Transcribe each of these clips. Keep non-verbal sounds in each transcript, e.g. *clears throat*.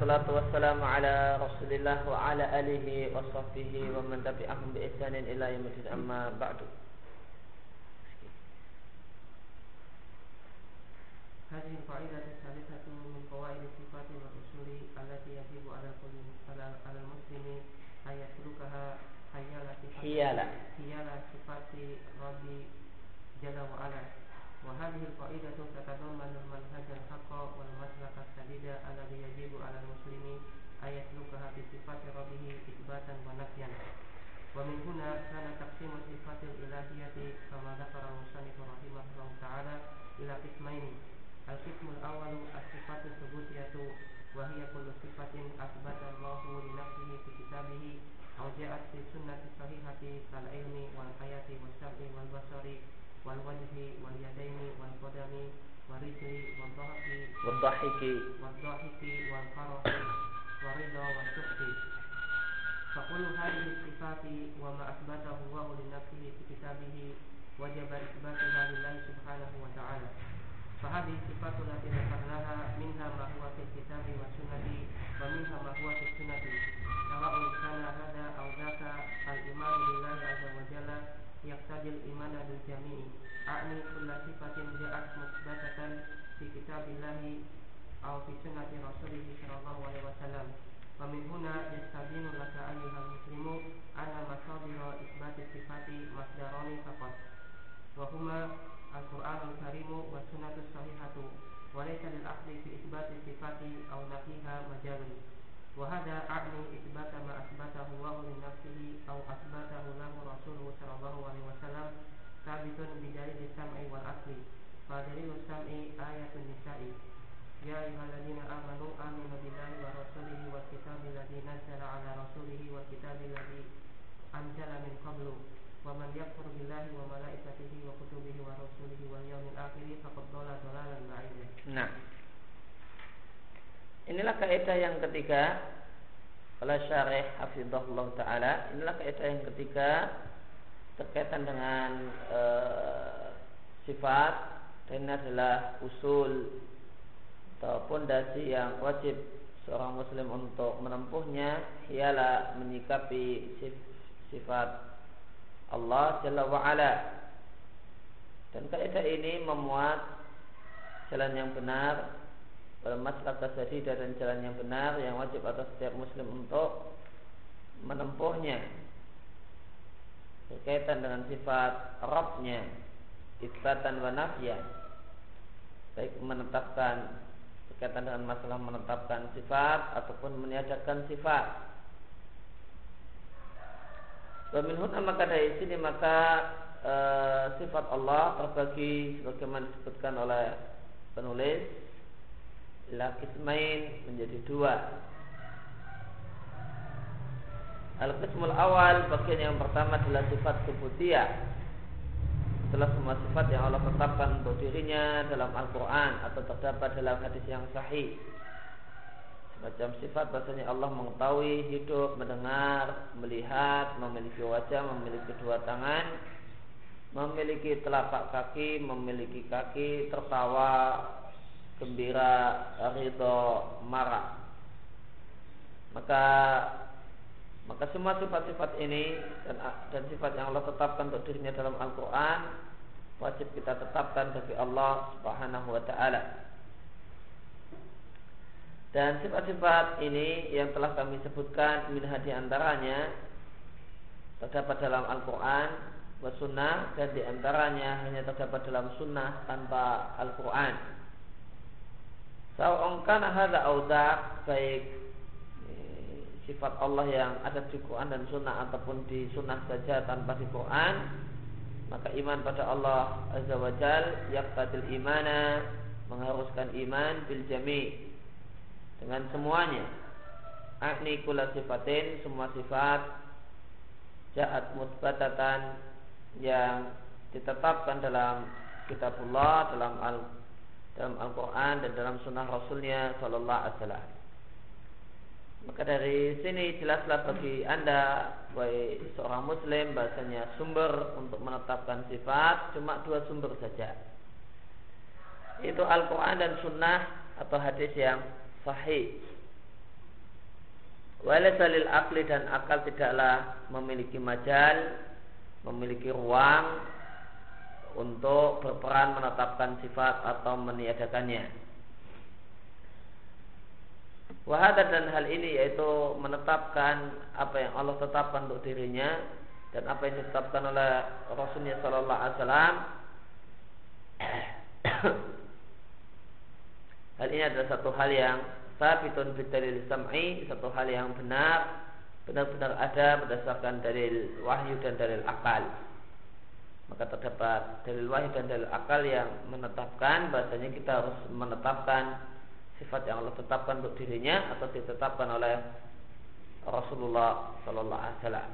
wassalatu wassalamu ala rasulillah wa ala alihi wa sahbihi wa man tabi'ahum bi ihsanin ila yaumil إلى قسمين القسم الأول الصفات الثبوتية وهي كل صفة أثبت الله لنفسه في كتابه أو جاءت في السنة الصحيحة كالعلم والحياة والسمع والبصر والوجه واليدين والقدم والرجل والضحك والضحك والضحك والفرح والرضا والسخط فكل هذه الصفات وما أثبته الله لنفسه في كتابه وجب إثباتها لله سبحانه وتعالى فهذه الصفات التي ذكرناها منها ما هو في الكتاب والسنة ومنها ما هو في السنة سواء كان هذا أو ذاك الإيمان بالله عز وجل يقتضي الإيمان بالجميع أعني كل صفة جاءت مثبتة في كتاب الله أو في سنة رسوله صلى الله عليه وسلم ومن هنا يستبين لك أيها المسلم أن مصادر إثبات الصفات مصدران فقط وهما القرآن الكريم والسنة الصحيحة وليس للأخذ في إثبات الصفات أو نفيها مجال وهذا أعني إثبات ما أثبته الله لنفسه أو أثبته له رسوله صلى الله عليه وسلم ثابت بدليل السمع والعقل فدليل السمع آية النساء يا أيها الذين آمنوا آمنوا بالله ورسوله والكتاب الذي نزل على رسوله والكتاب الذي أنزل من قبل wa man yakfur billahi wa malaikatihi wa kutubihi wa rasulihi wal yaumil akhir faqad dhalla dhalalan ba'ida. Nah. Inilah kaidah yang ketiga oleh syarih hafizahullah taala. Inilah kaidah yang ketiga Terkaitan dengan e, sifat dan ini adalah usul ataupun dasi yang wajib seorang muslim untuk menempuhnya ialah menyikapi sifat Allah Jalla wa'ala. Dan kaidah ini memuat jalan yang benar masalah sadidah dan jalan yang benar yang wajib atas setiap muslim untuk menempuhnya. Berkaitan dengan sifat Rabbnya isbatan wa baik menetapkan berkaitan dengan masalah menetapkan sifat ataupun meniadakan sifat Waminhun maka dari sini maka e, sifat Allah terbagi sebagaimana disebutkan oleh penulis. Lakismain menjadi dua. Al-Qismul awal bagian yang pertama adalah sifat subutiyah Setelah semua sifat yang Allah tetapkan untuk dirinya dalam Al-Quran Atau terdapat dalam hadis yang sahih Semacam sifat bahasanya Allah mengetahui, hidup, mendengar, melihat, memiliki wajah, memiliki dua tangan Memiliki telapak kaki, memiliki kaki, tertawa, gembira, ridho, marah. Maka maka semua sifat-sifat ini dan, dan sifat yang Allah tetapkan untuk dirinya dalam Al-Quran wajib kita tetapkan bagi Allah Subhanahu Wa Taala. Dan sifat-sifat ini yang telah kami sebutkan min di antaranya terdapat dalam Al-Quran Sunnah dan di antaranya hanya terdapat dalam sunnah tanpa Al-Quran. Sawa'un hadza audak baik eh, sifat Allah yang ada di Quran dan Sunnah ataupun di Sunnah saja tanpa di Quran maka iman pada Allah Azza wa Jal yaqtadil imana mengharuskan iman bil jami dengan semuanya akni kula sifatin semua sifat jaat mutbatatan yang ditetapkan dalam kitabullah dalam al dalam Al-Quran dan dalam sunnah Rasulnya Sallallahu Alaihi Wasallam. Maka dari sini jelaslah bagi anda baik seorang Muslim bahasanya sumber untuk menetapkan sifat cuma dua sumber saja. Itu Al-Quran dan Sunnah atau hadis yang sahih. Walaysa lil akli dan akal tidaklah memiliki majal, memiliki ruang untuk berperan menetapkan sifat atau meniadakannya. Wahada dan hal ini yaitu menetapkan apa yang Allah tetapkan untuk dirinya dan apa yang ditetapkan oleh Rasulnya Sallallahu Alaihi Wasallam. Hal ini adalah satu hal yang sabitun bidalil sam'i satu hal yang benar benar-benar ada berdasarkan dalil wahyu dan dalil akal maka terdapat dalil wahyu dan dalil akal yang menetapkan bahasanya kita harus menetapkan sifat yang Allah tetapkan untuk dirinya atau ditetapkan oleh Rasulullah Sallallahu Alaihi Wasallam.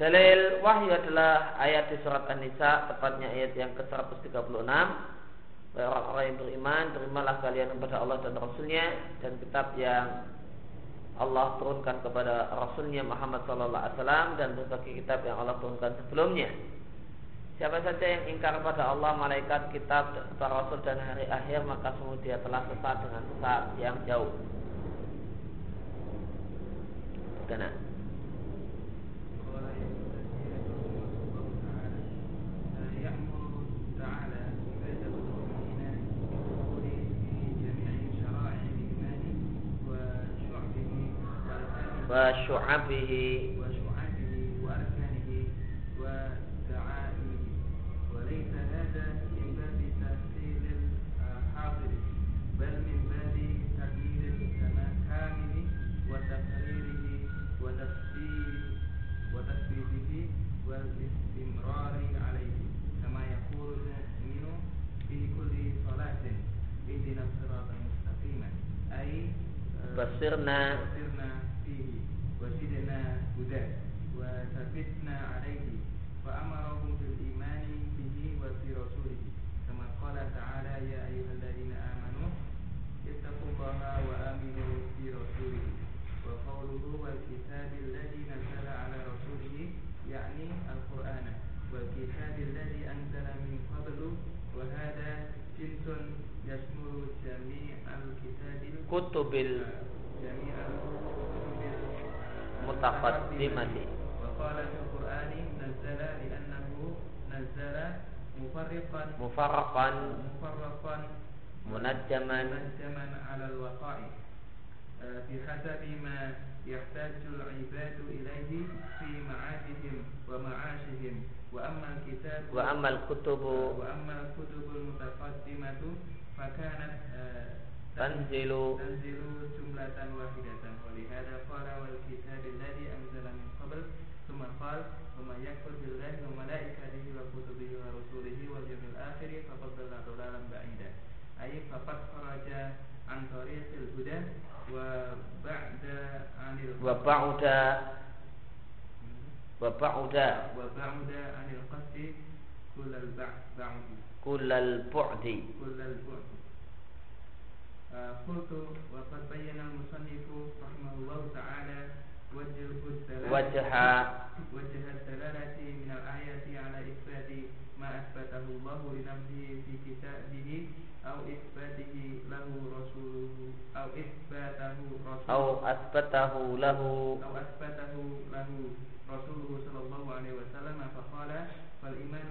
Dalil wahyu adalah ayat di surat An-Nisa, tepatnya ayat yang ke-136. Orang-orang yang beriman, terimalah kalian kepada Allah dan Rasulnya dan kitab yang Allah turunkan kepada Rasulnya Muhammad Sallallahu Alaihi Wasallam dan berbagai kitab yang Allah turunkan sebelumnya. Siapa saja yang ingkar pada Allah, malaikat, kitab, para rasul dan hari akhir maka semua dia telah sesat dengan sesat yang jauh. Kenapa? وشعبه وشعبه وأركانه ودعائمه وليس هذا من باب تفصيل الحاضر بل من باب الكامل وتقريره وتثبيته والاستمرار عليه كما يقول المؤمن في كل صلاة اهدنا الصراط المستقيم أي بصرنا هداه وثبتنا عليه فأمرهم بالإيمان به وبرسوله كما قال تعالى يا أيها الذين آمنوا اتقوا الله وآمنوا برسوله وقوله والكتاب الذي نزل على رسوله يعني القرآن والكتاب الذي أنزل من قبل وهذا جنس يشمل جميع الكتاب. كتب جميع mutaqaddimati وقال في القرآن نزل لأنه نزل مفرقا. مفرقا. مفرقا. منجما. منجما على الوقائع. بحسب ما يحتاج العباد إليه في معاشهم ومعاشهم. وأما الكتاب وأما الكتب وأما الكتب المتقدمة فكانت tanzilu. Tanzilu jumlatan wahidatan walihada qala wal kitab alladhi anzala min qabl. Thumma qala wa may yakfur billahi wa malaikatihi wa kutubihi wa rusulihi wal yawmil akhir faqad dhalla dhalalan ba'ida. Ay faqad kharaja an tariqil huda wa ba'da anil wa ba'da wa ba'da wa ba'da anil qasdi kullal ba'di kullal bu'di. Kullal bu'di. قلت وقد بين المصنف رحمه الله تعالى وجه الدلالة وجه وجه الدلالة من الآية على إثبات ما أثبته الله لنفسه في كتابه أو إثباته له رسوله أو إثباته رسوله أو أثبته له أو أثبته له رسوله صلى الله عليه وسلم فقال فالإيمان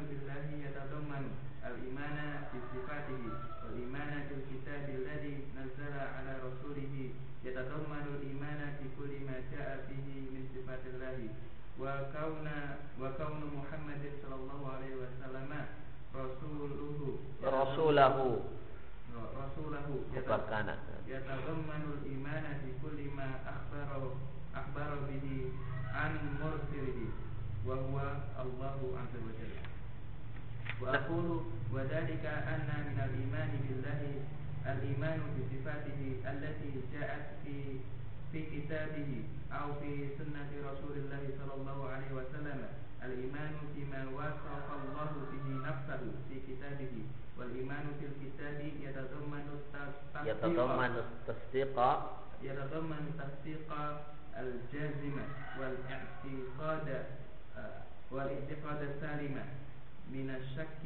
رسوله رسوله يتضمن الإيمان بكل ما أخبر أخبر به عن مرسله وهو الله عز وجل وأقول وذلك أن من الإيمان بالله الإيمان بصفاته التي جاءت في في كتابه أو في سنة رسول الله صلى الله عليه وسلم الإيمان بما وصف الله به نفسه في كتابه والإيمان بالكتاب يتضمن التصديق يتضمن التصديق. يتضمن التصديق الجازم والاعتقاد والاعتقاد السالم من الشك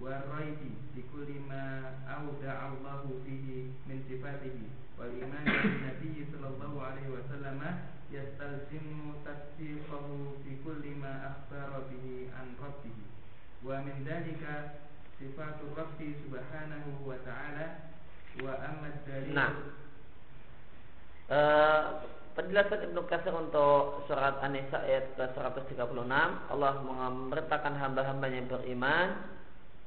والريب بكل ما أودع الله فيه من صفاته. والإيمان بالنبي صلى الله عليه وسلم يستلزم تصديقه في كل ما أخبر به عن ربه. ومن ذلك rabbi subhanahu nah eh, penjelasan Ibnu Katsir untuk surat An-Nisa ayat ke-136 Allah memerintahkan hamba-hamba yang beriman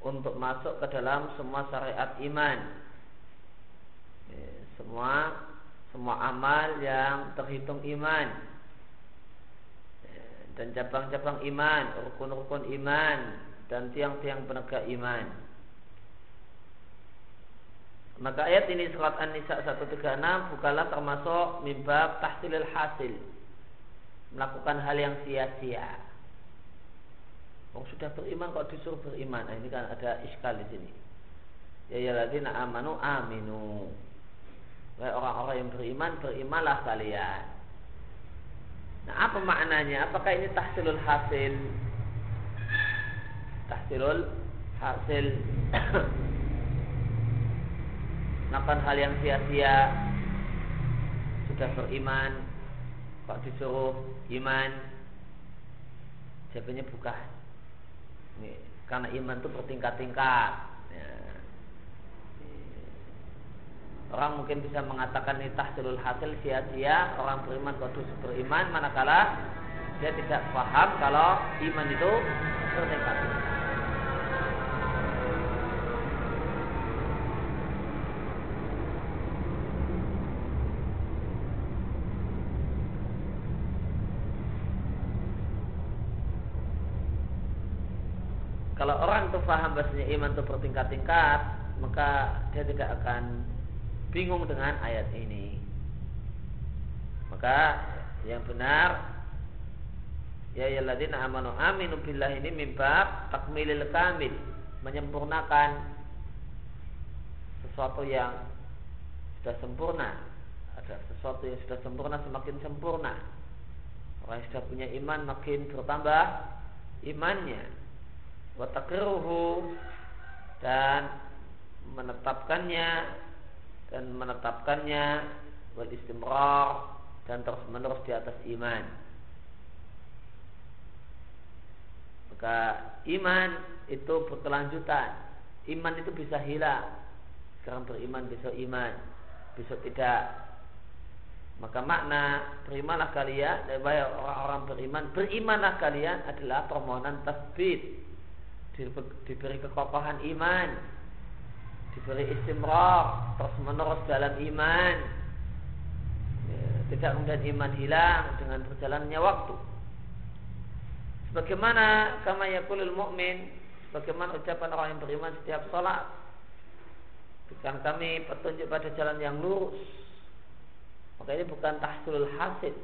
untuk masuk ke dalam semua syariat iman. Ya, semua semua amal yang terhitung iman. Ya, dan cabang-cabang iman rukun-rukun iman dan tiang-tiang penegak iman. Maka ayat ini surat An-Nisa 136 bukanlah termasuk mimbab tahsilil hasil. Melakukan hal yang sia-sia. Oh sudah beriman kok disuruh beriman. Nah, ini kan ada iskal di sini. Ya ya ladina amanu aminu. Wahai orang-orang yang beriman, berimanlah kalian. Nah, apa maknanya? Apakah ini tahsilul hasil? Tahsilul hasil melakukan hal yang sia-sia. Sudah beriman. Kok disuruh iman? Jawabannya bukan. Ini, karena iman itu bertingkat-tingkat. Ya. Orang mungkin bisa mengatakan ini tahsilul hasil sia-sia. Orang beriman kudus beriman? Manakala dia tidak paham kalau iman itu bertingkat-tingkat Kalau paham bahasanya iman itu bertingkat-tingkat, maka dia tidak akan bingung dengan ayat ini. Maka yang benar Ya ya ladina amanu aminu billah ini mimba takmilil kamil menyempurnakan sesuatu yang sudah sempurna. Ada sesuatu yang sudah sempurna semakin sempurna. Orang yang sudah punya iman makin bertambah imannya watakruhu dan menetapkannya dan menetapkannya wal istimrar dan terus menerus di atas iman. Maka iman itu berkelanjutan. Iman itu bisa hilang. Sekarang beriman besok iman. Besok tidak. Maka makna berimanlah kalian orang-orang beriman berimanlah kalian adalah permohonan tasbih diberi kekokohan iman. Diberi istimrar terus menerus dalam iman. Ya, tidak kemudian iman hilang dengan berjalannya waktu. Sebagaimana kama yakulul mu'min sebagaimana ucapan orang yang beriman setiap sholat. Bukan kami petunjuk pada jalan yang lurus. Maka ini bukan tahsulul hasil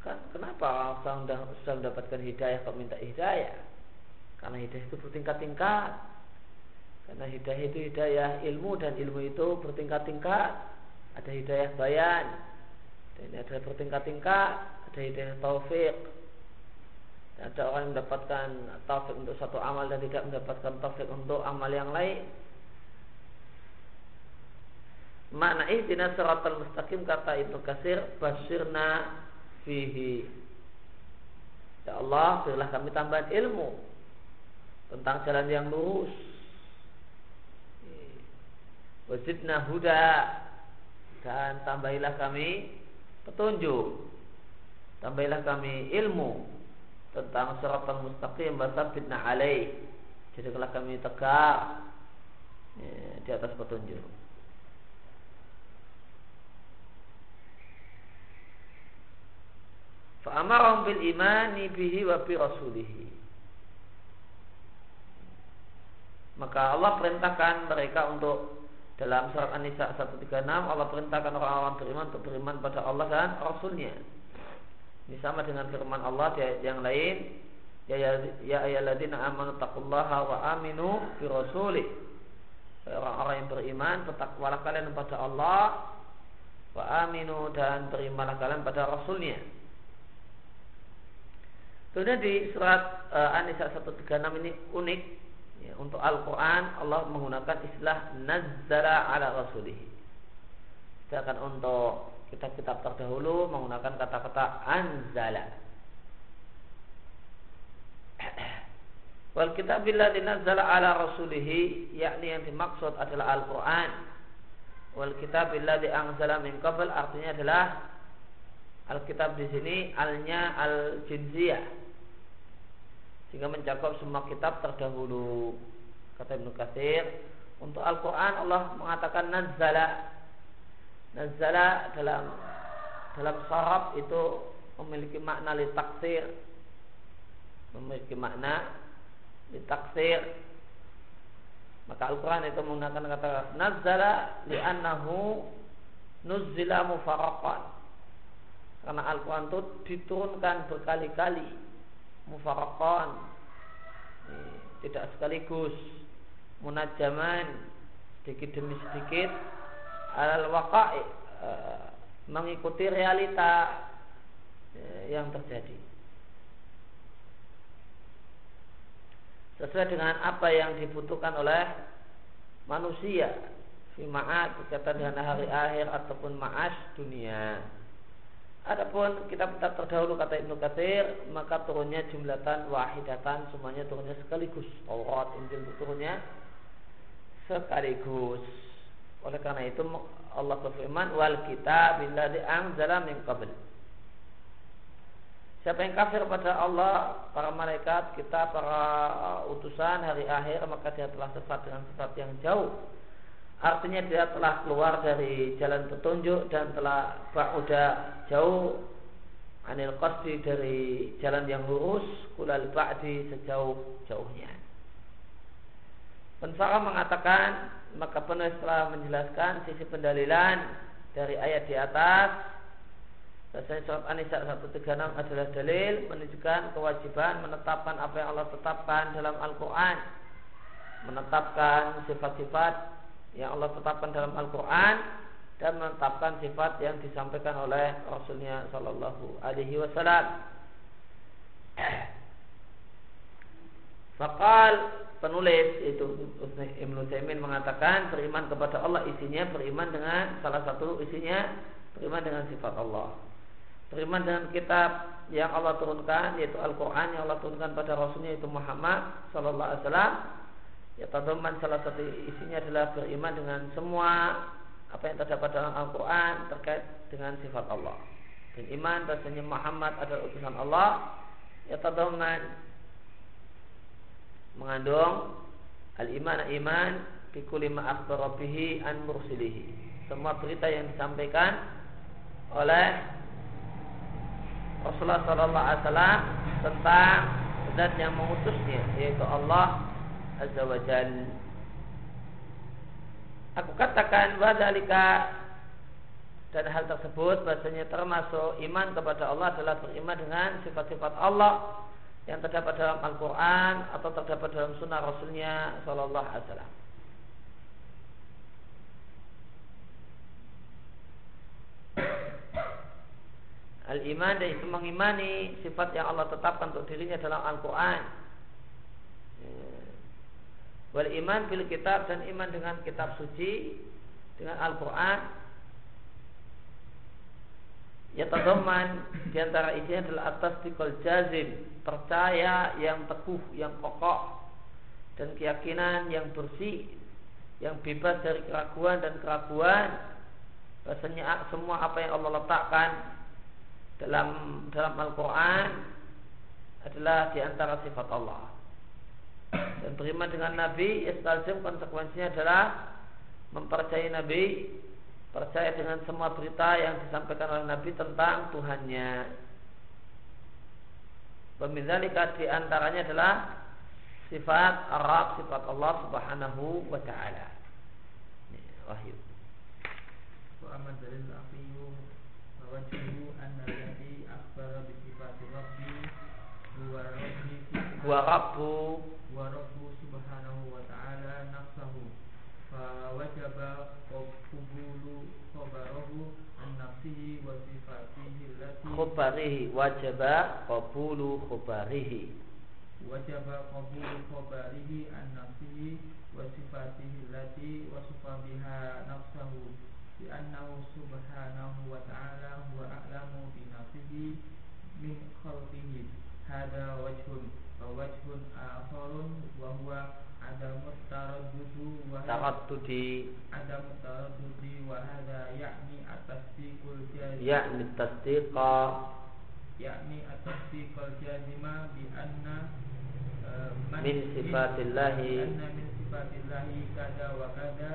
Kan kenapa orang sudah, mendapatkan hidayah kok minta hidayah? Karena hidayah itu bertingkat-tingkat. Karena hidayah itu hidayah ilmu dan ilmu itu bertingkat-tingkat. Ada hidayah bayan. Dan ini ada bertingkat-tingkat. Ada hidayah taufik. Dan ada orang yang mendapatkan taufik untuk satu amal dan tidak mendapatkan taufik untuk amal yang lain. Makna ihdinas siratal mustaqim kata Ibnu Kasir basirna fihi. Ya Allah berilah kami tambahan ilmu Tentang jalan yang lurus. Wajibna huda. Dan tambahilah kami petunjuk. Tambahilah kami ilmu Tentang suratul mustaqim Basabitna alaih. Jadikanlah kami tegak ya, Di atas petunjuk Fa'amarahum bil imani bihi wa bi rasulihi. Maka Allah perintahkan mereka untuk dalam surat An-Nisa 136 Allah perintahkan orang-orang beriman untuk beriman pada Allah dan Rasulnya. Ini sama dengan firman Allah di ayat yang lain. Ya ya, ayyuhalladzina amanu taqullaha wa aminu bi rasulih. Orang-orang yang beriman bertakwalah kalian kepada Allah wa aminu dan berimanlah kalian pada Rasulnya. Kemudian di surat uh, Anisa 136 ini unik. Ya, untuk Al-Quran Allah menggunakan istilah nazzala ala rasulih. Sedangkan untuk kitab-kitab terdahulu menggunakan kata-kata anzala. *clears throat* Wal kitab bila dinazzala ala rasulihi yakni yang dimaksud adalah Al-Qur'an. Wal kitab bila dianzala min artinya adalah Alkitab di sini alnya al-jinsiyah sehingga mencakup semua kitab terdahulu. Kata Ibnu Katsir, untuk Al-Qur'an Allah mengatakan nazzala. Nazzala dalam dalam sarab itu memiliki makna li taksir memiliki makna ditaksir maka Al-Quran itu menggunakan kata nazzala li'annahu nuzzila mufaraqan karena Al-Quran itu diturunkan berkali-kali. Mufaraqan tidak sekaligus. Munajaman sedikit demi sedikit. Al waqa'i. Eh, mengikuti realita eh, yang terjadi. Sesuai dengan apa yang dibutuhkan oleh manusia. Fi ma'ad berkaitan dengan hari akhir ataupun ma'as dunia. Adapun kitab-kitab terdahulu kata Ibnu Katsir maka turunnya jumlatan wahidatan semuanya turunnya sekaligus. Taurat, Injil turunnya sekaligus. Oleh karena itu Allah berfirman wal kitab billadzi anzala min qabl. Siapa yang kafir pada Allah, para malaikat, kita, para utusan hari akhir, maka dia telah sesat dengan sesat yang jauh. Artinya dia telah keluar dari jalan petunjuk dan telah ba'uda jauh anil qasdi dari jalan yang lurus kulal ba'di sejauh-jauhnya. Pensara mengatakan maka penulis telah menjelaskan sisi pendalilan dari ayat di atas Bahasanya surat An-Nisa 136 adalah dalil menunjukkan kewajiban menetapkan apa yang Allah tetapkan dalam Al-Quran. Menetapkan sifat-sifat yang Allah tetapkan dalam Al-Quran dan menetapkan sifat yang disampaikan oleh Rasulnya Shallallahu Alaihi Wasallam. Fakal penulis itu Ibnu Taimin mengatakan beriman kepada Allah isinya beriman dengan salah satu isinya beriman dengan sifat Allah beriman dengan kitab yang Allah turunkan yaitu Al-Quran yang Allah turunkan pada Rasulnya itu Muhammad Sallallahu Alaihi Wasallam ya taduman salah satu isinya adalah beriman dengan semua apa yang terdapat dalam Al-Quran terkait dengan sifat Allah. Dan iman bahasanya Muhammad adalah utusan Allah. Ya taduman mengandung al-iman iman bi kulli ma an mursilihi. Semua berita yang disampaikan oleh Rasulullah Sallallahu Alaihi Wasallam tentang zat yang mengutusnya yaitu Allah Azza wa Jal. Aku katakan wadalika dan hal tersebut bahasanya termasuk iman kepada Allah adalah beriman dengan sifat-sifat Allah yang terdapat dalam Al-Quran atau terdapat dalam sunnah Rasulnya Sallallahu Alaihi Wasallam. Al-iman dan itu mengimani sifat yang Allah tetapkan untuk dirinya dalam Al-Quran. Wal iman bil kitab dan iman dengan kitab suci dengan Al-Quran. Ya tadoman di antara isinya adalah atas dikol jazim percaya yang teguh, yang kokoh dan keyakinan yang bersih, yang bebas dari keraguan dan keraguan. Rasanya semua apa yang Allah letakkan dalam dalam Al-Quran adalah di antara sifat Allah. Dan beriman dengan Nabi, istalzim konsekuensinya adalah mempercayai Nabi, percaya dengan semua berita yang disampaikan oleh Nabi tentang Tuhannya. Pemizalika di antaranya adalah sifat Arab, sifat Allah Subhanahu wa taala. Wahyu. Wa amal dalil aqiyu wa wa rabbu wa rabbu subhanahu wa ta'ala nafsahu fa wajaba qabulu khabarahu an nafsihi wa khabarihi wajaba qabulu khabarihi wajib qabul khabarihi an nafsihi wa sifatihi allati wasafa biha nafsahu bi annahu subhanahu wa ta'ala huwa a'lamu bi nafsihi min khalqihi. Hada wajhun wa wajhun akharun wa huwa adamu taraddudu wa taraddudi adamu taraddudi wa hada ya'ni at-tasdiqul jazim yakni tasdiqa. Yakni at-tasdiqul jazima bi anna man- min sifatillahi. anna min sifatillahi kada wa kada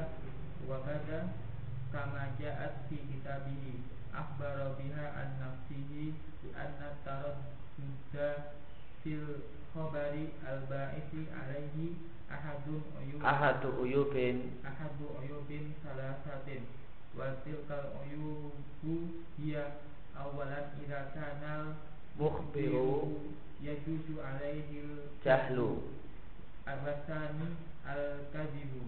wa kada kama ja'at fi kitabihi. Akhbara biha an nafsihi bi anna taradduda fil khabari al-ba'ithi alaihi ahadun uyub ahadu uyubin. Ahadu uyubin salasatin. Wa tilkal uyubu hiya awalan idza kana mukhbiru yajuzu alaihi jahlu. Abasani al-kadhibu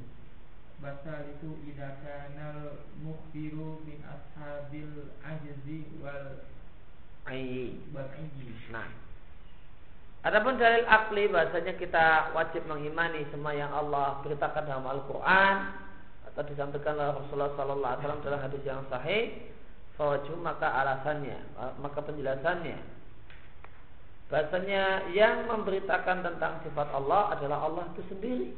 Basalitu idza kana al-mukhbiru min ashabil ajzi wal ayyi. Wal ayyi Nah. Adapun dalil akli bahasanya kita wajib mengimani semua yang Allah beritakan dalam Al-Quran atau disampaikan oleh Rasulullah Sallallahu Alaihi Wasallam dalam hadis yang sahih. Fawaju maka alasannya, maka penjelasannya. Bahasanya yang memberitakan tentang sifat Allah adalah Allah itu sendiri.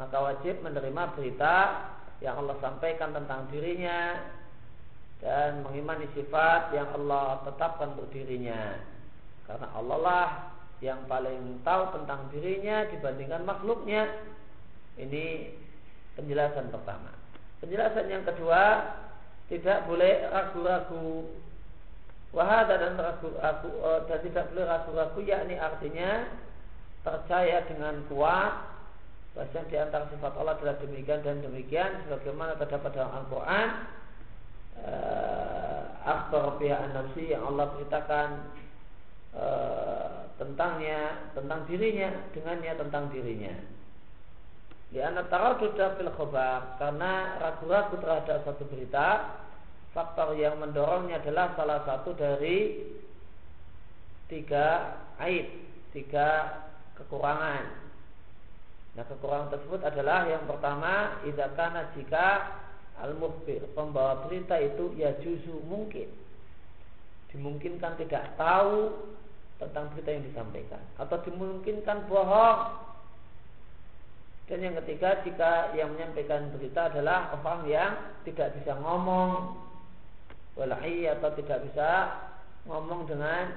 Maka wajib menerima berita yang Allah sampaikan tentang dirinya dan mengimani sifat yang Allah tetapkan untuk dirinya. Karena Allah lah yang paling tahu tentang dirinya dibandingkan makhluknya. Ini penjelasan pertama. Penjelasan yang kedua, tidak boleh ragu-ragu wahada dan ragu-ragu eh, dan tidak boleh ragu-ragu yakni artinya percaya dengan kuat bahwa di antara sifat Allah adalah demikian dan demikian sebagaimana terdapat dalam Al-Qur'an eh, akhbar biha yang Allah beritakan eh, tentangnya, tentang dirinya, dengannya tentang dirinya. Di anak taradduda fil khobar karena ragu-ragu terhadap satu berita, faktor yang mendorongnya adalah salah satu dari tiga aib, tiga kekurangan. Nah, kekurangan tersebut adalah yang pertama, kana jika al-mukhbir, pembawa berita itu ya juzu mungkin dimungkinkan tidak tahu tentang berita yang disampaikan. Atau dimungkinkan bohong. Dan yang ketiga jika yang menyampaikan berita adalah orang yang tidak bisa ngomong walai atau tidak bisa ngomong dengan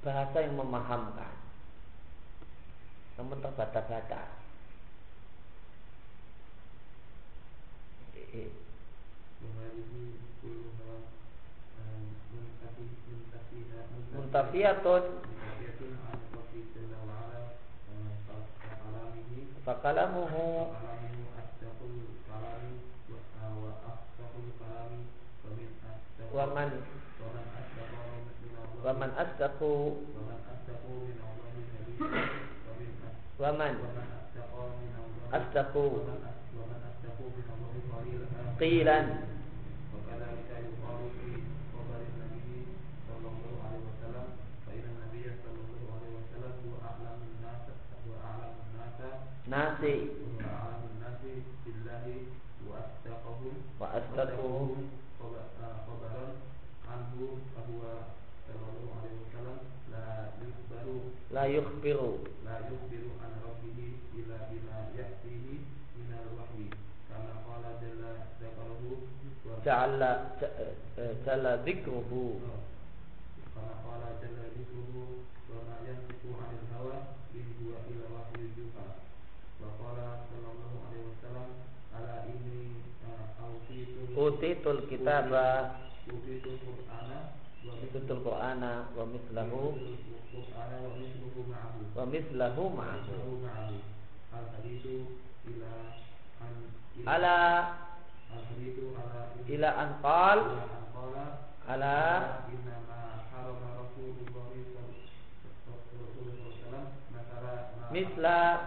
bahasa yang memahamkan. Namun terbata-bata muntafiyatun fakalamuhu. Waman. Waman asdaqu. Waman asdaqu. Qilan الناس وأصدقهم خبرا عنه فهو صلى الله عليه وسلم لا يخبر la yukhbiru لا يخبر عن ربه إلا بما يأتيه من الوحي كما قال جل ذكره و- ja'ala jalla kitaba Tutul Qur'ana wa mislahu. Wa mislahu ma'ahu. Ala ila anqal ala Mislah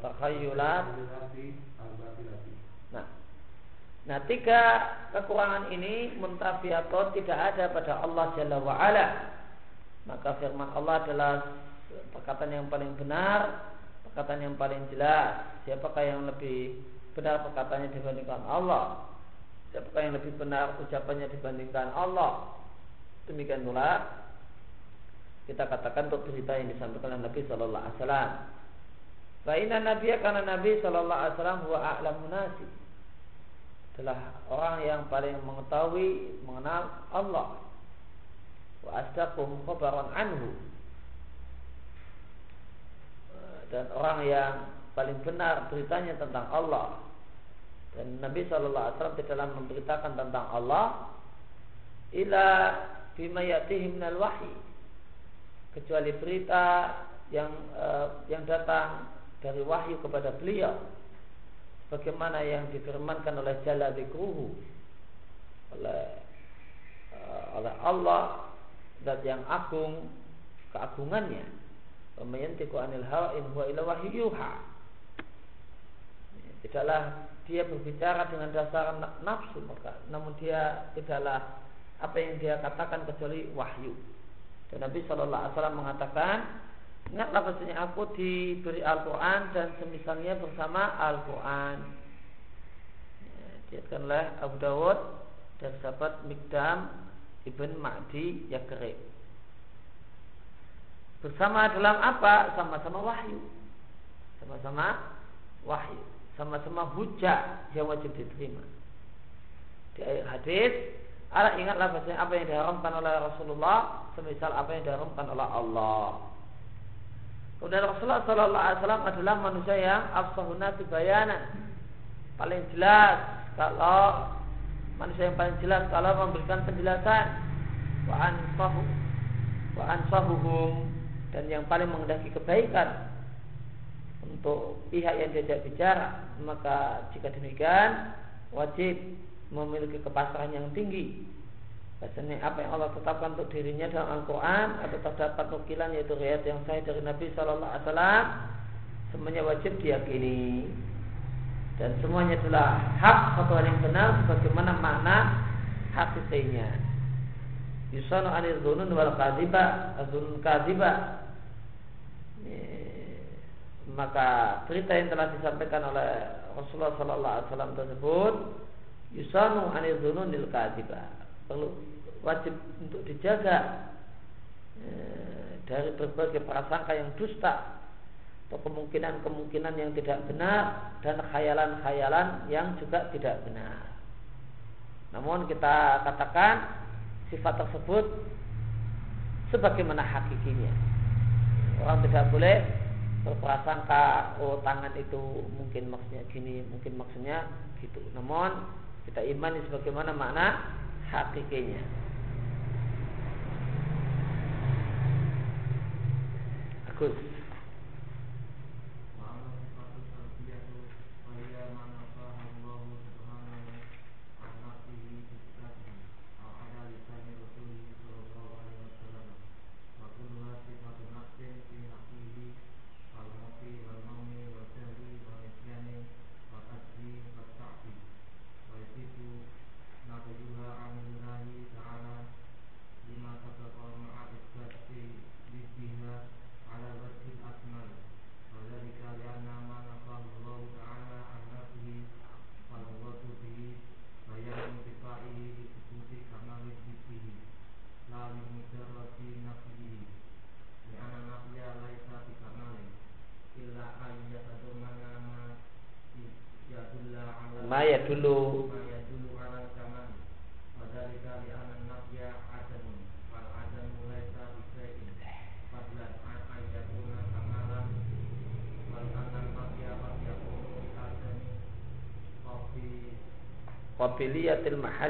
takhayulat. nah Nah tiga kekurangan ini muntafiatun tidak ada pada Allah Jalla wa'ala. Maka firman Allah adalah perkataan yang paling benar Perkataan yang paling jelas. Siapakah yang lebih benar perkataannya dibandingkan Allah? Siapakah yang lebih benar ucapannya dibandingkan Allah? Demikian pula kita katakan untuk berita yang disampaikan oleh Nabi Shallallahu Alaihi Wasallam. Fa'inna Nabi karena Nabi Shallallahu Alaihi Wasallam huwa a'lamun nasi. Adalah orang yang paling mengetahui mengenal Allah. Wa asdaquhum khabaran anhu. Dan orang yang paling benar beritanya tentang Allah. Dan Nabi Shallallahu Alaihi Wasallam tidaklah memberitakan tentang Allah. Ila bima yatihim minal wahyi. Kecuali berita yang eh, yang datang dari wahyu kepada beliau. Bagaimana yang difirmankan oleh Jalla oleh eh, oleh Allah dan yang agung keagungannya. Pemayantiku anil hawa in huwa ila wahyu yuha. Tidaklah dia berbicara dengan dasar na- nafsu maka namun dia tidaklah apa yang dia katakan kecuali wahyu. Dan Nabi Shallallahu Alaihi Wasallam mengatakan, ingatlah bahasanya aku diberi Al-Quran dan semisalnya bersama Al-Quran. Ya, Diatkan oleh Abu Dawud dan sahabat Mikdam ibn Ma'di Yakrib. Bersama dalam apa? Sama-sama wahyu. Sama-sama wahyu. Sama-sama hujah yang wajib diterima. Di akhir hadis, Allah ingatlah bahasanya apa yang diharamkan oleh Rasulullah, semisal apa yang diharamkan oleh Allah. Kemudian Rasulullah Sallallahu Alaihi Wasallam adalah manusia yang afsahuna bayanan, paling jelas kalau manusia yang paling jelas kalau memberikan penjelasan. Wa ansahu wa ansahuhum dan yang paling mengendaki kebaikan untuk pihak yang diajak bicara. Maka jika demikian wajib memiliki kepasrahan yang tinggi Bahasanya apa yang Allah tetapkan untuk dirinya dalam Al-Quran atau terdapat nukilan yaitu riwayat yang sahih dari Nabi Shallallahu Alaihi Wasallam semuanya wajib diyakini dan semuanya adalah hak atau yang benar sebagaimana makna hakikatnya. Yusanu anil dzunun wal kadziba, dzunun kadziba. Maka berita yang telah disampaikan oleh Rasulullah Sallallahu Alaihi Wasallam tersebut yusanu anil dzununil perlu wajib untuk dijaga e, dari berbagai prasangka yang dusta atau kemungkinan-kemungkinan yang tidak benar dan khayalan-khayalan yang juga tidak benar. Namun kita katakan sifat tersebut sebagaimana hakikinya. Orang tidak boleh berprasangka oh tangan itu mungkin maksudnya gini, mungkin maksudnya gitu. Namun kita imani sebagaimana makna hakikinya. Agus.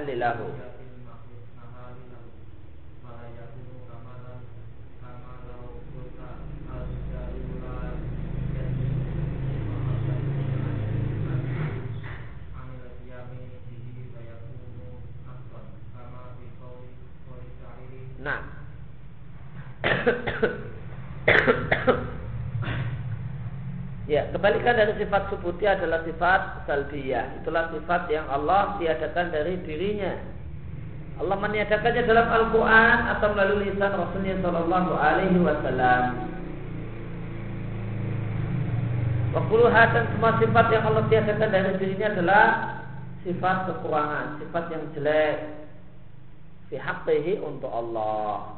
Qabiliyatil mahalli kebalikan dari sifat subuti adalah sifat salbiyah. Itulah sifat yang Allah tiadakan dari dirinya. Allah meniadakannya dalam Al-Quran atau melalui lisan Rasulnya Shallallahu Alaihi Wasallam. Wakuluha dan semua sifat yang Allah tiadakan dari dirinya adalah sifat kekurangan, sifat yang jelek, fi haqqihi untuk Allah.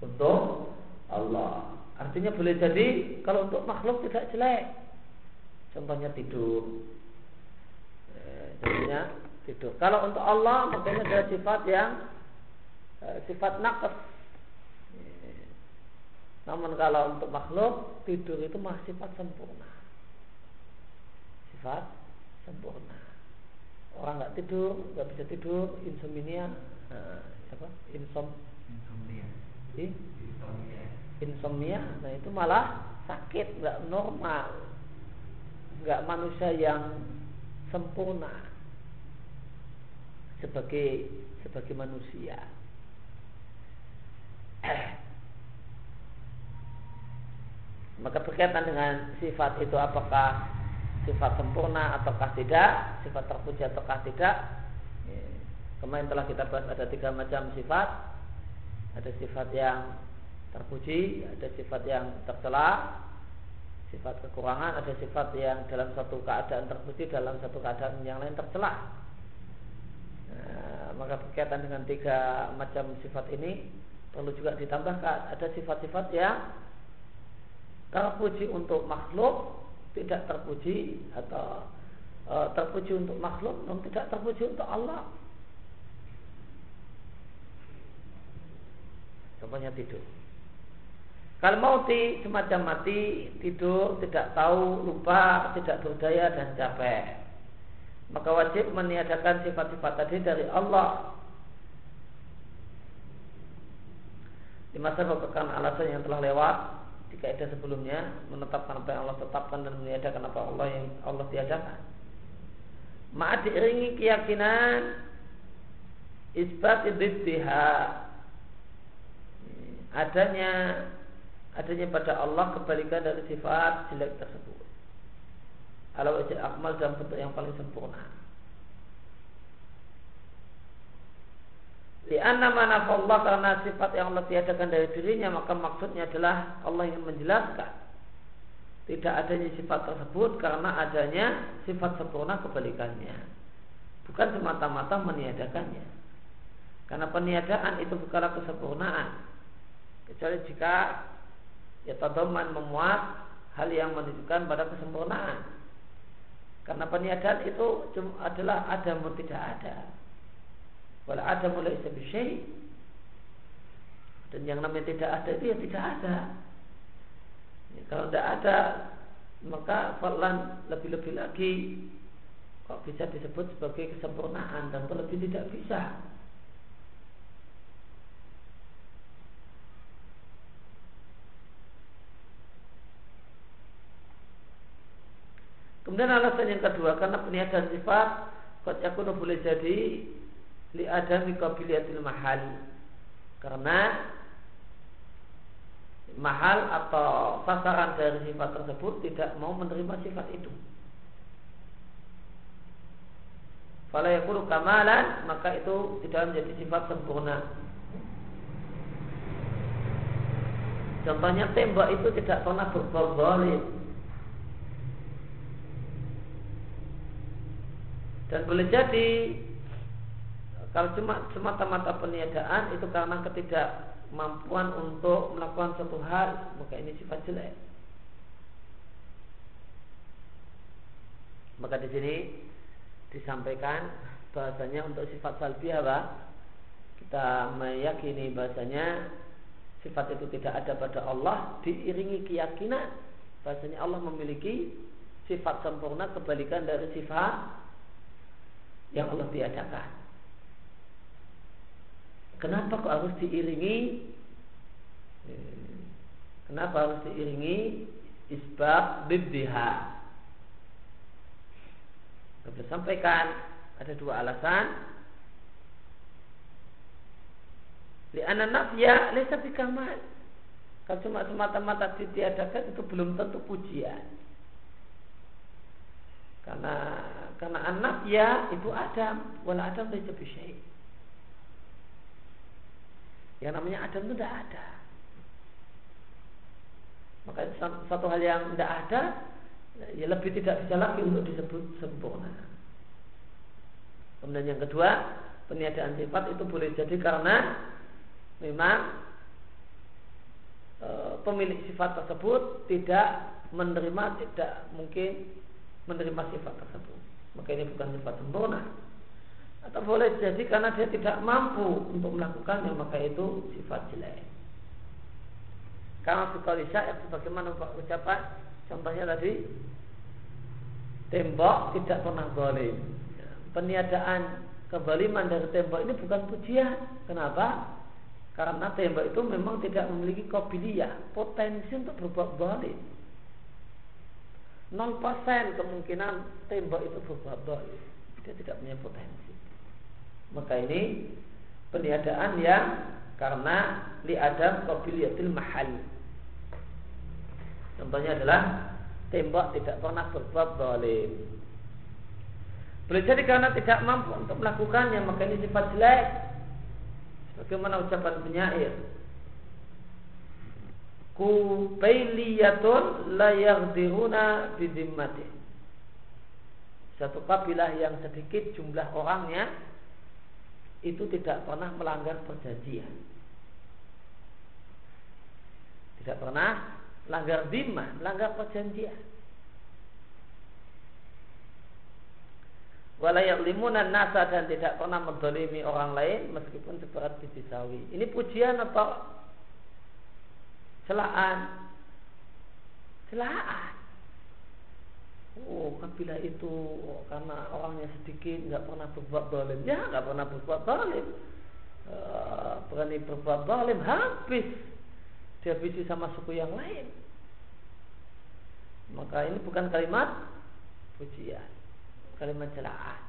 Untuk Allah. Artinya boleh jadi kalau untuk makhluk tidak jelek. Contohnya tidur. Eh, contohnya tidur. Kalau untuk Allah makanya ada sifat yang eh, sifat naqas. Eh, namun kalau untuk makhluk tidur itu masih sifat sempurna. Sifat sempurna. Orang nggak tidur, nggak bisa tidur, insomnia, uh, apa? Insom insomnia. insomnia. Insomnia, nah itu malah sakit, nggak normal, nggak manusia yang sempurna sebagai sebagai manusia. *clears throat* Maka berkaitan dengan sifat itu apakah sifat sempurna ataukah tidak, sifat terpuji ataukah tidak. Kemarin telah kita bahas ada tiga macam sifat. Ada sifat yang terpuji, ada sifat yang tercela, sifat kekurangan, ada sifat yang dalam satu keadaan terpuji, dalam satu keadaan yang lain tercela. Nah, maka berkaitan dengan tiga macam sifat ini perlu juga ditambahkan ada sifat-sifat yang terpuji untuk makhluk tidak terpuji atau e, terpuji untuk makhluk namun tidak terpuji untuk Allah. Contohnya tidur. Kalau mati semacam mati, tidur, tidak tahu, lupa, tidak berdaya dan capek. Maka wajib meniadakan sifat-sifat tadi dari Allah. Di masa merupakan alasan yang telah lewat di kaidah sebelumnya menetapkan apa yang Allah tetapkan dan meniadakan apa Allah yang Allah tiadakan. Ma'ad diiringi keyakinan isbat iddiha adanya adanya pada Allah kebalikan dari sifat jelek tersebut. Ala wajah akmal dalam bentuk yang paling sempurna. Di mana Allah karena sifat yang Allah tiadakan dari dirinya maka maksudnya adalah Allah ingin menjelaskan tidak adanya sifat tersebut karena adanya sifat sempurna kebalikannya bukan semata-mata meniadakannya karena peniadaan itu bukanlah kesempurnaan kecuali jika ya tadoman memuat hal yang menunjukkan pada kesempurnaan karena peniadaan itu adalah ada atau tidak ada Wala ada mulai syai. Dan yang namanya tidak ada itu ya tidak ada. Ya, kalau tidak ada maka falan lebih-lebih lagi kok bisa disebut sebagai kesempurnaan dan terlebih tidak bisa. Kemudian alasan yang kedua karena peniadaan sifat Kot yakunu boleh jadi li adami qabiliyatil mahal karena mahal atau sasaran dari sifat tersebut tidak mau menerima sifat itu. Fala yakunu kamalan maka itu tidak menjadi sifat sempurna. Contohnya tembak itu tidak pernah berbuat zalim. Dan boleh jadi kalau cuma semata-mata peniadaan itu karena ketidakmampuan untuk melakukan suatu hal, maka ini sifat jelek. Maka di sini disampaikan bahasanya untuk sifat salbi apa? Kita meyakini bahasanya sifat itu tidak ada pada Allah diiringi keyakinan bahasanya Allah memiliki sifat sempurna kebalikan dari sifat yang Allah tiadakan. Kenapa kok harus diiringi? Kenapa harus diiringi isbab bibdiha? Kita sampaikan ada dua alasan. Li'anna nafya laysa bikamal. Kalau cuma semata-mata ditiadakan itu belum tentu pujian. Karena karena anak ya itu Adam, wala Adam laysa bisyai. Yang namanya Adam itu tidak ada. Maka satu hal yang tidak ada ya lebih tidak bisa lagi untuk disebut sempurna. Kemudian yang kedua, peniadaan sifat itu boleh jadi karena memang e, pemilik sifat tersebut tidak menerima, tidak mungkin menerima sifat tersebut. Maka ini bukan sifat sempurna. Atau boleh jadi karena dia tidak mampu untuk melakukannya, maka itu sifat jelek. Karena sekali syair sebagaimana ucapan contohnya tadi tembok tidak pernah zalim. Peniadaan kebaliman dari tembok ini bukan pujian. Kenapa? Karena tembok itu memang tidak memiliki kobiliyah, potensi untuk berbuat zalim. 0% kemungkinan tembok itu zalim. Dia tidak punya potensi. Maka ini peniadaan yang karena li adam kobiliyatil mahal. Contohnya adalah tembok tidak pernah berbuat zalim. Boleh jadi karena tidak mampu untuk melakukannya maka ini sifat jelek. Bagaimana ucapan penyair? Kubailiyatun la yaghdiruna bidimmati. Satu kabilah yang sedikit jumlah orangnya itu tidak pernah melanggar perjanjian. Tidak pernah langgar dimah, langgar perjanjian. Walayaklimunan nasa dan tidak pernah mendolimi orang lain meskipun seberat biji sawi. Ini pujian atau celaan? Celaan. Oh, kabilah itu oh, karena orangnya sedikit nggak pernah berbuat dolim. Ya, nggak pernah berbuat dolim. Uh, berani berbuat dolim habis dihabisi sama suku yang lain. Maka ini bukan kalimat pujian, kalimat celaan.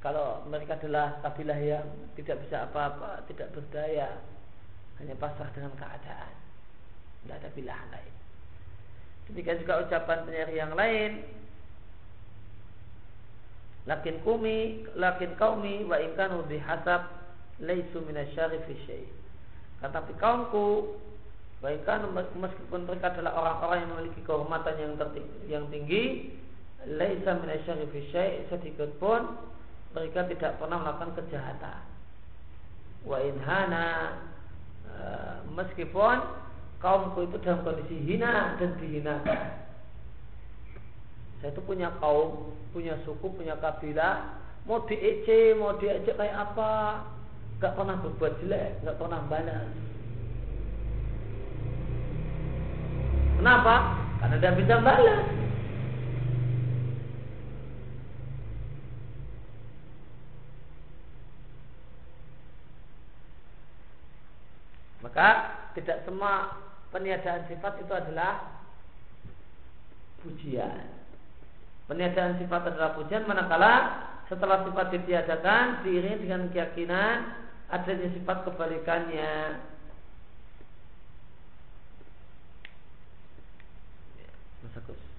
Kalau mereka adalah kabilah yang tidak bisa apa-apa, tidak berdaya, hanya pasrah dengan keadaan, tidak ada pilihan lain. Demikian juga ucapan penyair yang lain, lakin kumi, lakin kaumi wa inkanu bihasab laisu minasyari fi syai. Tetapi kaumku Bahkan meskipun mereka adalah orang-orang yang memiliki kehormatan yang tertinggi, yang tinggi, laisa min sedikit pun mereka tidak pernah melakukan kejahatan. Wa inhana e, meskipun kaumku itu dalam kondisi hina dan dihinakan. Saya itu punya kaum, punya suku, punya kabilah, mau diece, mau diajak kayak apa, gak pernah berbuat jelek, gak pernah balas Kenapa? Karena dia bisa balas. Maka tidak semua peniadaan sifat itu adalah pujian. Peniadaan sifat adalah pujian manakala setelah sifat ditiadakan diiringi dengan keyakinan adanya sifat kebalikannya Bagus.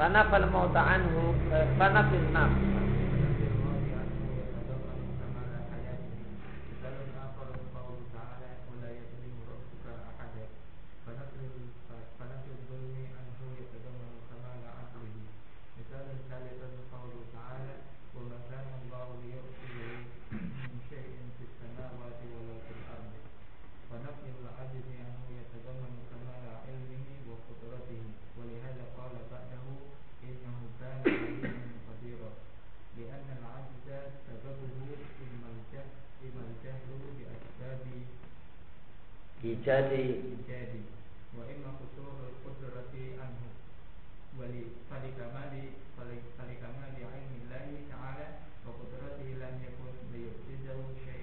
Fanafal mauta anhu Fanafil nafs العبد سببه إما الجهل إما الجهل بأسباب إيجاد إيجاد وإما قصور القدرة عنه فلكمال فلكمال علم الله تعالى وقدرته لم يكن ليعجزه شيء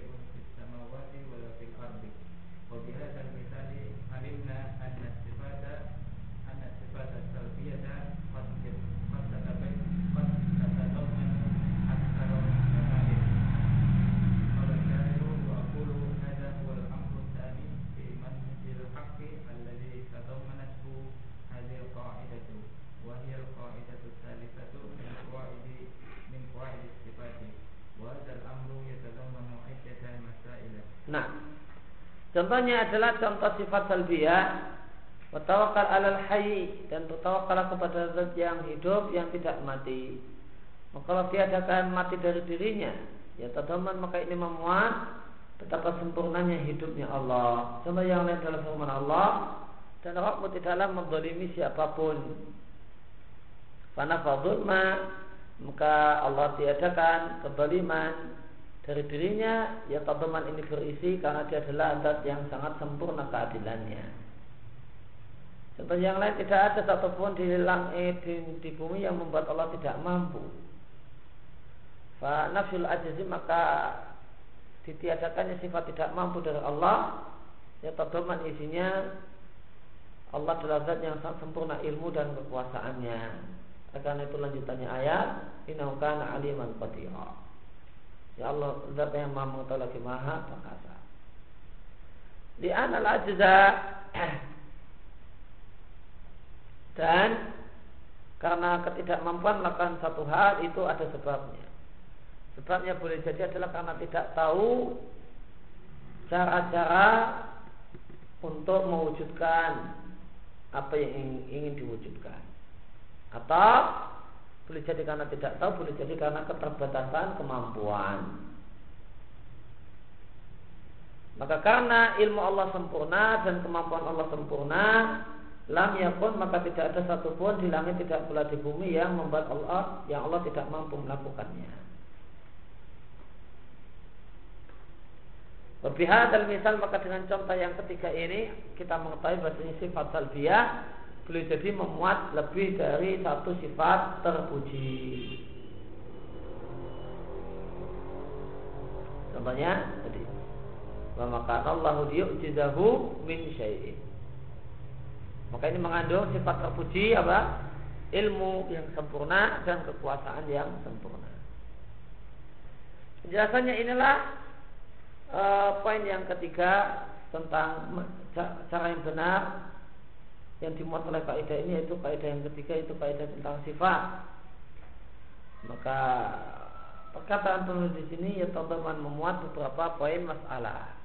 contohnya adalah contoh sifat salbiyah Bertawakal alal hayy dan bertawakal kepada zat yang hidup yang tidak mati. Maka kalau diadakan mati dari dirinya, ya tadaman maka ini memuat betapa sempurnanya hidupnya Allah. Contoh yang lain dalam firman Allah dan Rabbmu tidaklah mendolimi siapa pun. Fana fadulma maka Allah tiadakan kedoliman dari dirinya ya tadaman ini berisi karena dia adalah zat yang sangat sempurna keadilannya. Contoh yang lain tidak ada satupun di langit di, di bumi yang membuat Allah tidak mampu. Fa nafsul ajizi maka ditiadakannya sifat tidak mampu dari Allah ya tadoman isinya Allah adalah zat yang sangat sempurna ilmu dan kekuasaannya. Karena itu lanjutannya ayat Innahu kana aliman qadira. Ya Allah zat yang maha mengetahui lagi maha perkasa. Di anal ajza *clears throat* dan karena ketidakmampuan melakukan satu hal itu ada sebabnya. Sebabnya boleh jadi adalah karena tidak tahu cara-cara untuk mewujudkan apa yang ingin diwujudkan. Atau boleh jadi karena tidak tahu, boleh jadi karena keterbatasan kemampuan. Maka karena ilmu Allah sempurna dan kemampuan Allah sempurna, lam yakun maka tidak ada satupun di langit tidak pula di bumi yang membuat Allah yang Allah tidak mampu melakukannya. Lebih hadal misal maka dengan contoh yang ketiga ini kita mengetahui bahasanya sifat salbiyah boleh jadi memuat lebih dari satu sifat terpuji. Contohnya tadi wa maka Allah yu'jizahu min syai'in. Maka ini mengandung sifat terpuji apa? Ilmu yang sempurna dan kekuasaan yang sempurna. Penjelasannya inilah uh, poin yang ketiga tentang cara yang benar yang dimuat oleh kaidah ini yaitu kaidah yang ketiga itu kaidah tentang sifat. Maka perkataan penulis di sini ya teman-teman memuat beberapa poin masalah.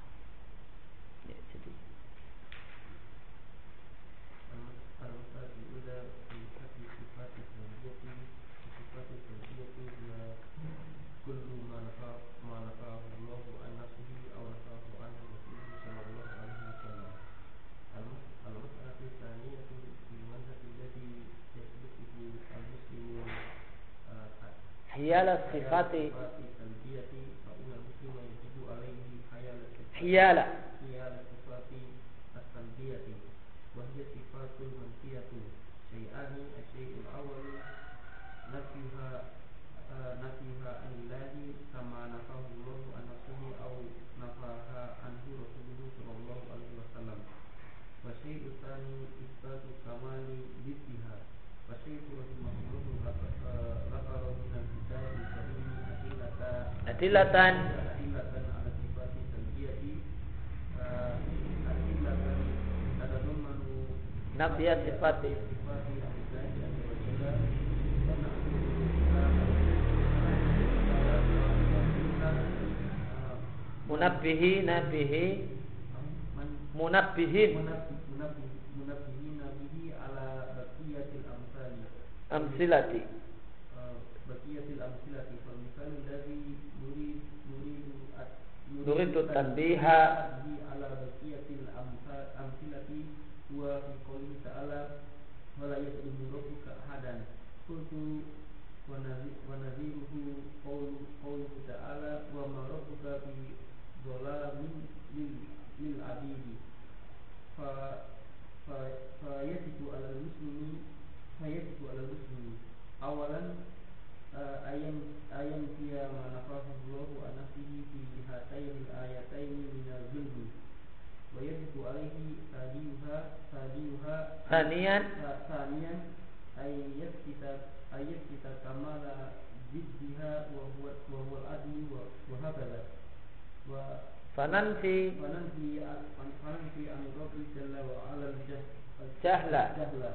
حيال الصفات حيال adillatan nafiyat sifat munabbihi nabihi munabbihin munabbihin nabihi ala baqiyatil amsalati amsilati. nuridu tanbiha. Ala baqiyatil amsalati wa fi ta'ala wa la yadhlimu rabbuka ahadan qultu wa nadhiruhu qawlu ta'ala wa ma rabbuka bi dhalamin lil abidi fa fa fa yajibu ala muslimi fa ala muslimi awalan أولا أن ينفي ما نفاه الله عن نفسه في هاتين الآيتين من الظلم ويجب عليه ثانيها ثانيها ثانيا ثانيا أن يثبت أن يثبت كمال ضدها وهو وهو العدل وهكذا فننفي فننفي فننفي عن رب جل وعلا الجهل جهل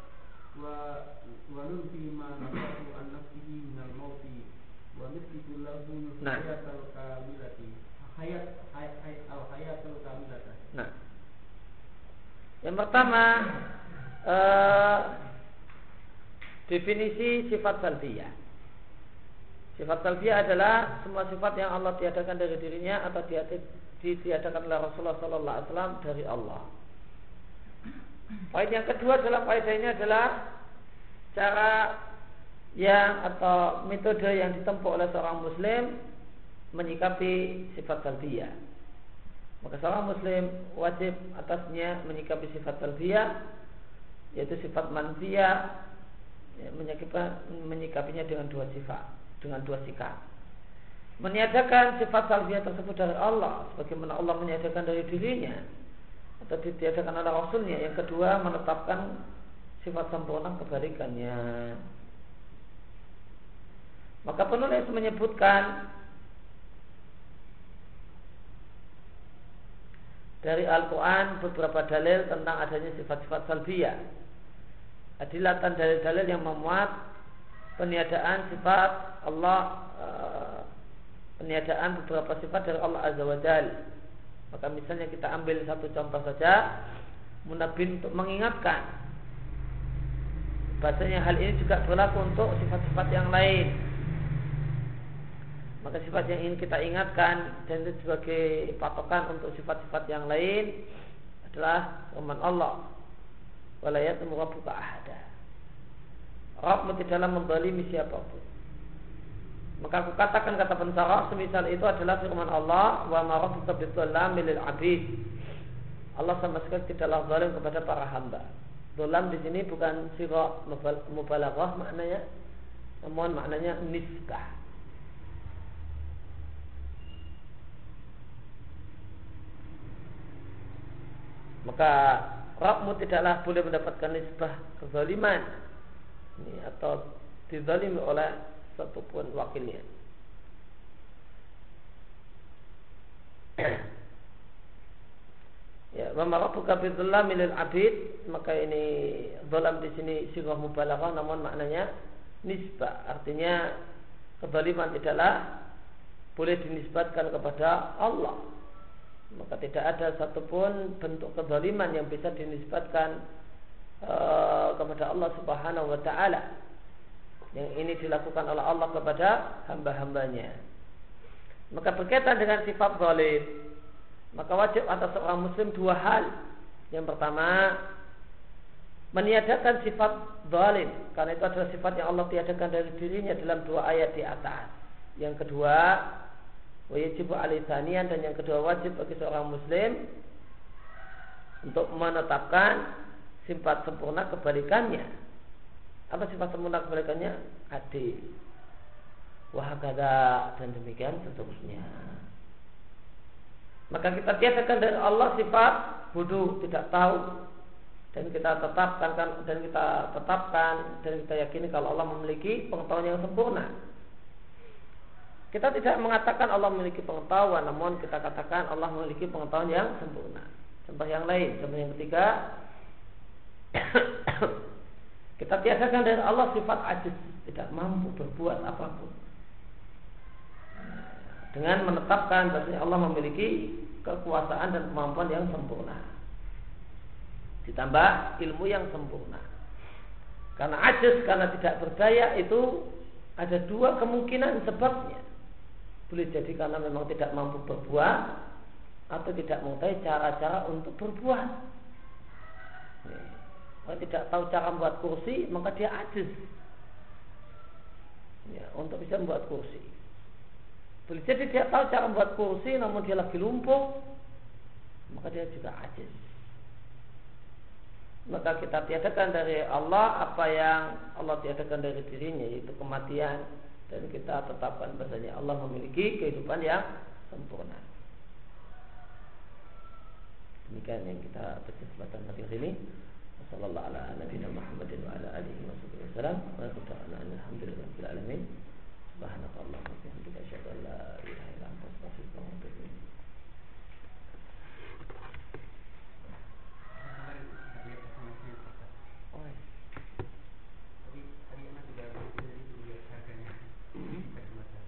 Nah. nah. yang pertama eh, definisi sifat salbiyah. Sifat talbiyah adalah semua sifat yang Allah tiadakan dari dirinya atau diadakan oleh Rasulullah Sallallahu Alaihi Wasallam dari Allah. Poin yang kedua adalah faedah ini adalah cara yang atau metode yang ditempuh oleh seorang muslim menyikapi sifat salbiyah. Maka seorang muslim wajib atasnya menyikapi sifat salbiyah yaitu sifat manfiyah ya, menyikapinya dengan dua sifat, dengan dua sikap. Meniadakan sifat salbiyah tersebut dari Allah sebagaimana Allah meniadakan dari dirinya atau ditiadakan oleh Rasulnya. Yang kedua menetapkan sifat sempurna kebalikannya. Maka penulis menyebutkan dari Al-Quran beberapa dalil tentang adanya sifat-sifat salbiyah. Adilatan dalil-dalil yang memuat peniadaan sifat Allah eh, peniadaan beberapa sifat dari Allah Azza wa Jalla maka misalnya kita ambil satu contoh saja Munabin untuk mengingatkan. Bahasanya hal ini juga berlaku untuk sifat-sifat yang lain. Maka sifat yang ingin kita ingatkan Dan itu sebagai patokan untuk sifat-sifat yang lain Adalah firman Allah Walayat buka ahada. Rabbmu tidaklah membalimi siapa pun maka aku katakan kata pensara semisal itu adalah firman Allah wa ma rabbuka bidzallamil lil abid. Allah sama sekali tidaklah zalim kepada para hamba. Zalam di sini bukan sirah mubalaghah maknanya, namun maknanya nisbah. Maka Rabbmu tidaklah boleh mendapatkan nisbah kezaliman ini atau dizalimi oleh satupun wakilnya. *clears throat* ya, wa marabuka bidzalami lil abid, maka ini zalam di sini sirah mubalaghah namun maknanya nisbah. Artinya kezaliman tidaklah boleh dinisbatkan kepada Allah. Maka tidak ada satupun bentuk kezaliman yang bisa dinisbatkan uh, kepada Allah Subhanahu wa taala yang ini dilakukan oleh Allah kepada hamba-hambanya. Maka berkaitan dengan sifat zalim, maka wajib atas seorang muslim dua hal. Yang pertama, meniadakan sifat zalim, karena itu adalah sifat yang Allah tiadakan dari dirinya dalam dua ayat di atas. Yang kedua, wajib alisanian dan yang kedua wajib bagi seorang muslim untuk menetapkan sifat sempurna kebalikannya apa sifat sempurna kebalikannya? Adil. Wahagada dan demikian seterusnya. Maka kita tiadakan dari Allah sifat bodoh, tidak tahu dan kita tetapkan kan, dan kita tetapkan dan kita yakini kalau Allah memiliki pengetahuan yang sempurna. Kita tidak mengatakan Allah memiliki pengetahuan, namun kita katakan Allah memiliki pengetahuan yang sempurna. Contoh yang lain, contoh yang ketiga, Kita tiadakan dari Allah sifat ajiz, tidak mampu berbuat apa pun. Dengan menetapkan bahwa Allah memiliki kekuasaan dan kemampuan yang sempurna. ditambah ilmu yang sempurna. Karena ajas karena tidak berdaya itu ada dua kemungkinan sebabnya. Boleh jadi karena memang tidak mampu berbuat atau tidak mengetahui cara-cara untuk berbuat. Kalau tidak tahu cara membuat kursi, maka dia ajas. Ya, untuk bisa membuat kursi. Boleh jadi dia tahu cara membuat kursi, namun dia lagi lumpuh, maka dia juga ajas maka kita tiadakan dari Allah apa yang Allah tiadakan dari dirinya yaitu kematian dan kita tetapkan bahasanya Allah memiliki kehidupan yang sempurna. Demikian yang kita kesempatan hari ini. Sallallahu ala nabiyina Muhammadin wa ala alihi wa sahbihi wasallam. Wa alhamdulillahil alamin. Subhanakallahumma wa bihamdika asyhadu an la ilaha illa anta astaghfiruka wa atubu ilaik. Yang itu, yang apa? Yang itu juga teman saya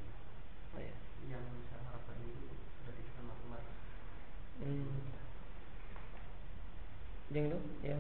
yang